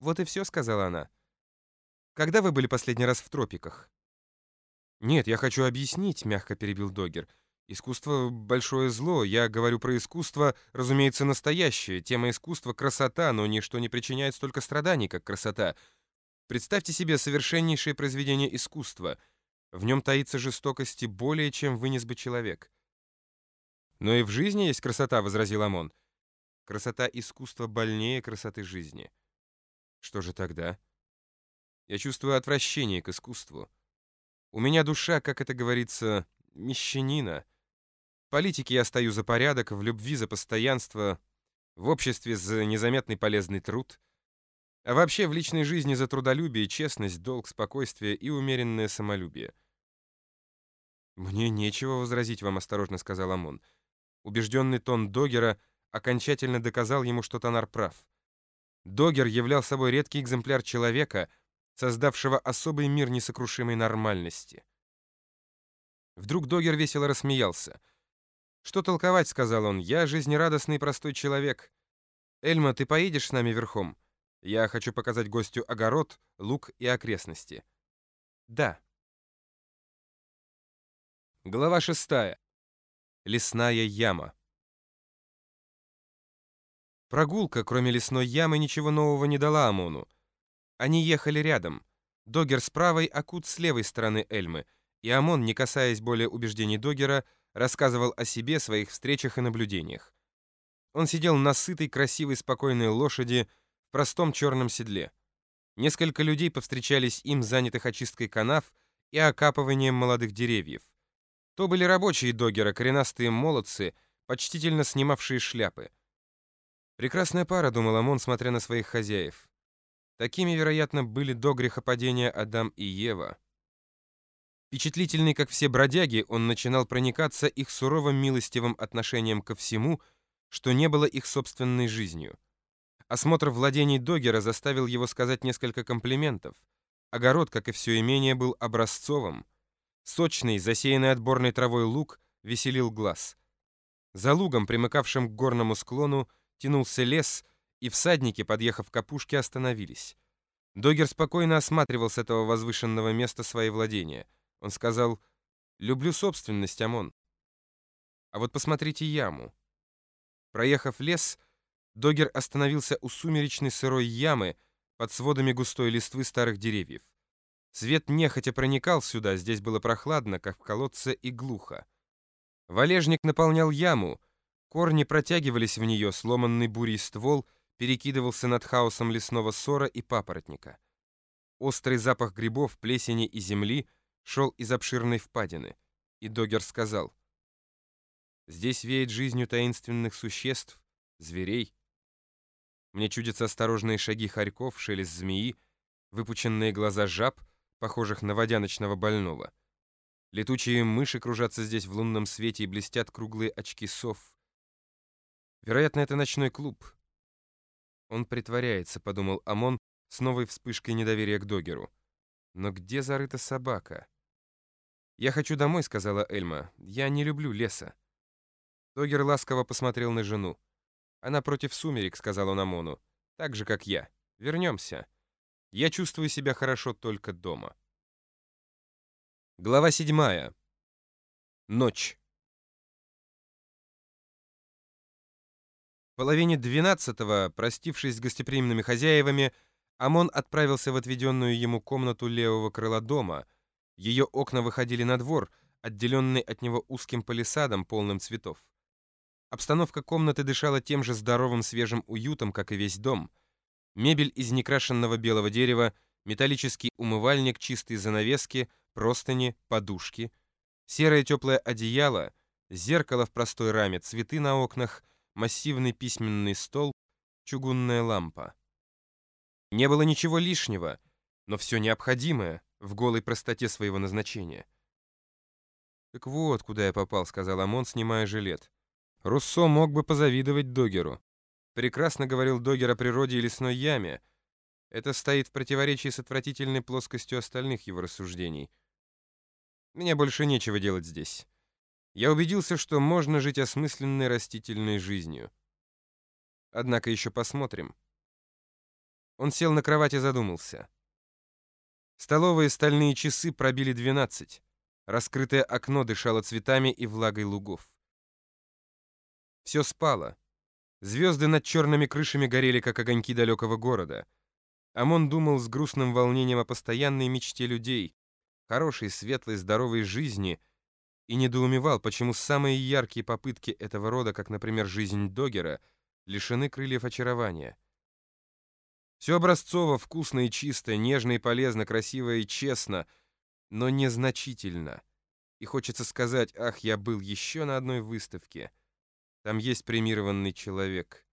«Вот и все», — сказала она. «Когда вы были последний раз в тропиках?» «Нет, я хочу объяснить», — мягко перебил Догер. «Искусство — большое зло. Я говорю про искусство, разумеется, настоящее. Тема искусства — красота, но ничто не причиняет столько страданий, как красота. Представьте себе совершеннейшее произведение искусства. В нем таится жестокости более, чем вынес бы человек». «Но и в жизни есть красота», — возразил Амон. «Красота искусства больнее красоты жизни». «Что же тогда?» «Я чувствую отвращение к искусству». У меня душа, как это говорится, мещанина. В политике я стою за порядок, в любви за постоянство, в обществе за незаметный полезный труд, а вообще в личной жизни за трудолюбие, честность, долг, спокойствие и умеренное самолюбие. «Мне нечего возразить вам», — осторожно сказал Амон. Убежденный тон Догера окончательно доказал ему, что Тонар прав. Догер являл собой редкий экземпляр человека — создавшего особый мир несокрушимой нормальности. Вдруг Догер весело рассмеялся. «Что толковать?» — сказал он. «Я жизнерадостный простой человек. Эльма, ты поедешь с нами верхом? Я хочу показать гостю огород, луг и окрестности». «Да». Глава шестая. Лесная яма. Прогулка, кроме лесной ямы, ничего нового не дала Амону. Они ехали рядом. Догер с правой, а Кут с левой стороны Эльмы, и Амон, не касаясь более убеждений Догера, рассказывал о себе, своих встречах и наблюдениях. Он сидел на сытой, красивой, спокойной лошади в простом черном седле. Несколько людей повстречались им, занятых очисткой канав и окапыванием молодых деревьев. То были рабочие Догера, коренастые молодцы, почтительно снимавшие шляпы. Прекрасная пара, думал Амон, смотря на своих хозяев. Такими, вероятно, были до грехопадения Адам и Ева. Впечатлительный, как все бродяги, он начинал проникаться их суровым милостивым отношением ко всему, что не было их собственной жизнью. Осмотр владений Догера заставил его сказать несколько комплиментов. Огород, как и все имение, был образцовым. Сочный, засеянный отборной травой луг веселил глаз. За лугом, примыкавшим к горному склону, тянулся лес — и всадники, подъехав к опушке, остановились. Догер спокойно осматривал с этого возвышенного места свои владения. Он сказал, «Люблю собственность, Амон. А вот посмотрите яму». Проехав лес, Догер остановился у сумеречной сырой ямы под сводами густой листвы старых деревьев. Свет нехотя проникал сюда, здесь было прохладно, как в колодце, и глухо. Валежник наполнял яму, корни протягивались в нее, сломанный бурей ствол — перекидывался над хаосом лесного сора и папоротника. Острый запах грибов, плесени и земли шел из обширной впадины, и Догер сказал, «Здесь веет жизнью таинственных существ, зверей. Мне чудятся осторожные шаги хорьков, шелест змеи, выпученные глаза жаб, похожих на водяночного больного. Летучие мыши кружатся здесь в лунном свете и блестят круглые очки сов. Вероятно, это ночной клуб, «Он притворяется», — подумал Амон с новой вспышкой недоверия к Догеру. «Но где зарыта собака?» «Я хочу домой», — сказала Эльма. «Я не люблю леса». Догер ласково посмотрел на жену. «Она против сумерек», — сказал он Амону. «Так же, как я. Вернемся. Я чувствую себя хорошо только дома». Глава седьмая. Ночь. Половине двенадцатого, простившись с гостеприимными хозяевами, Амон отправился в отведенную ему комнату левого крыла дома. Ее окна выходили на двор, отделенный от него узким палисадом, полным цветов. Обстановка комнаты дышала тем же здоровым свежим уютом, как и весь дом. Мебель из некрашенного белого дерева, металлический умывальник, чистые занавески, простыни, подушки, серое теплое одеяло, зеркало в простой раме, цветы на окнах — массивный письменный стол, чугунная лампа. Не было ничего лишнего, но все необходимое в голой простоте своего назначения. «Так вот, куда я попал», — сказал Амон, снимая жилет. «Руссо мог бы позавидовать Догеру. Прекрасно говорил Догер о природе и лесной яме. Это стоит в противоречии с отвратительной плоскостью остальных его рассуждений. Мне больше нечего делать здесь я убедился, что можно жить осмысленной растительной жизнью. Однако еще посмотрим. Он сел на кровать и задумался. Столовые стальные часы пробили 12. Раскрытое окно дышало цветами и влагой лугов. Все спало. Звезды над черными крышами горели, как огоньки далекого города. Амон думал с грустным волнением о постоянной мечте людей, хорошей, светлой, здоровой жизни, и недоумевал, почему самые яркие попытки этого рода, как, например, жизнь Догера, лишены крыльев очарования. Все образцово, вкусно и чисто, нежно и полезно, красиво и честно, но незначительно. И хочется сказать, ах, я был еще на одной выставке. Там есть премированный человек.